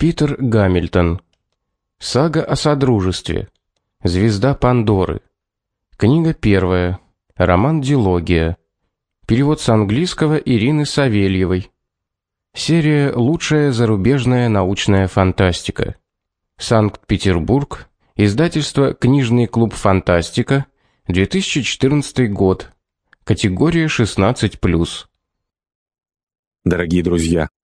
Питер Гамильтон. Сага о Содружестве. Звезда Пандоры. Книга первая. Роман Дилогия. Перевод с английского Ирины Савельевой. Серия «Лучшая зарубежная научная фантастика». Санкт-Петербург. Издательство «Книжный клуб Фантастика». 2014 год. Категория 16+. Дорогие друзья,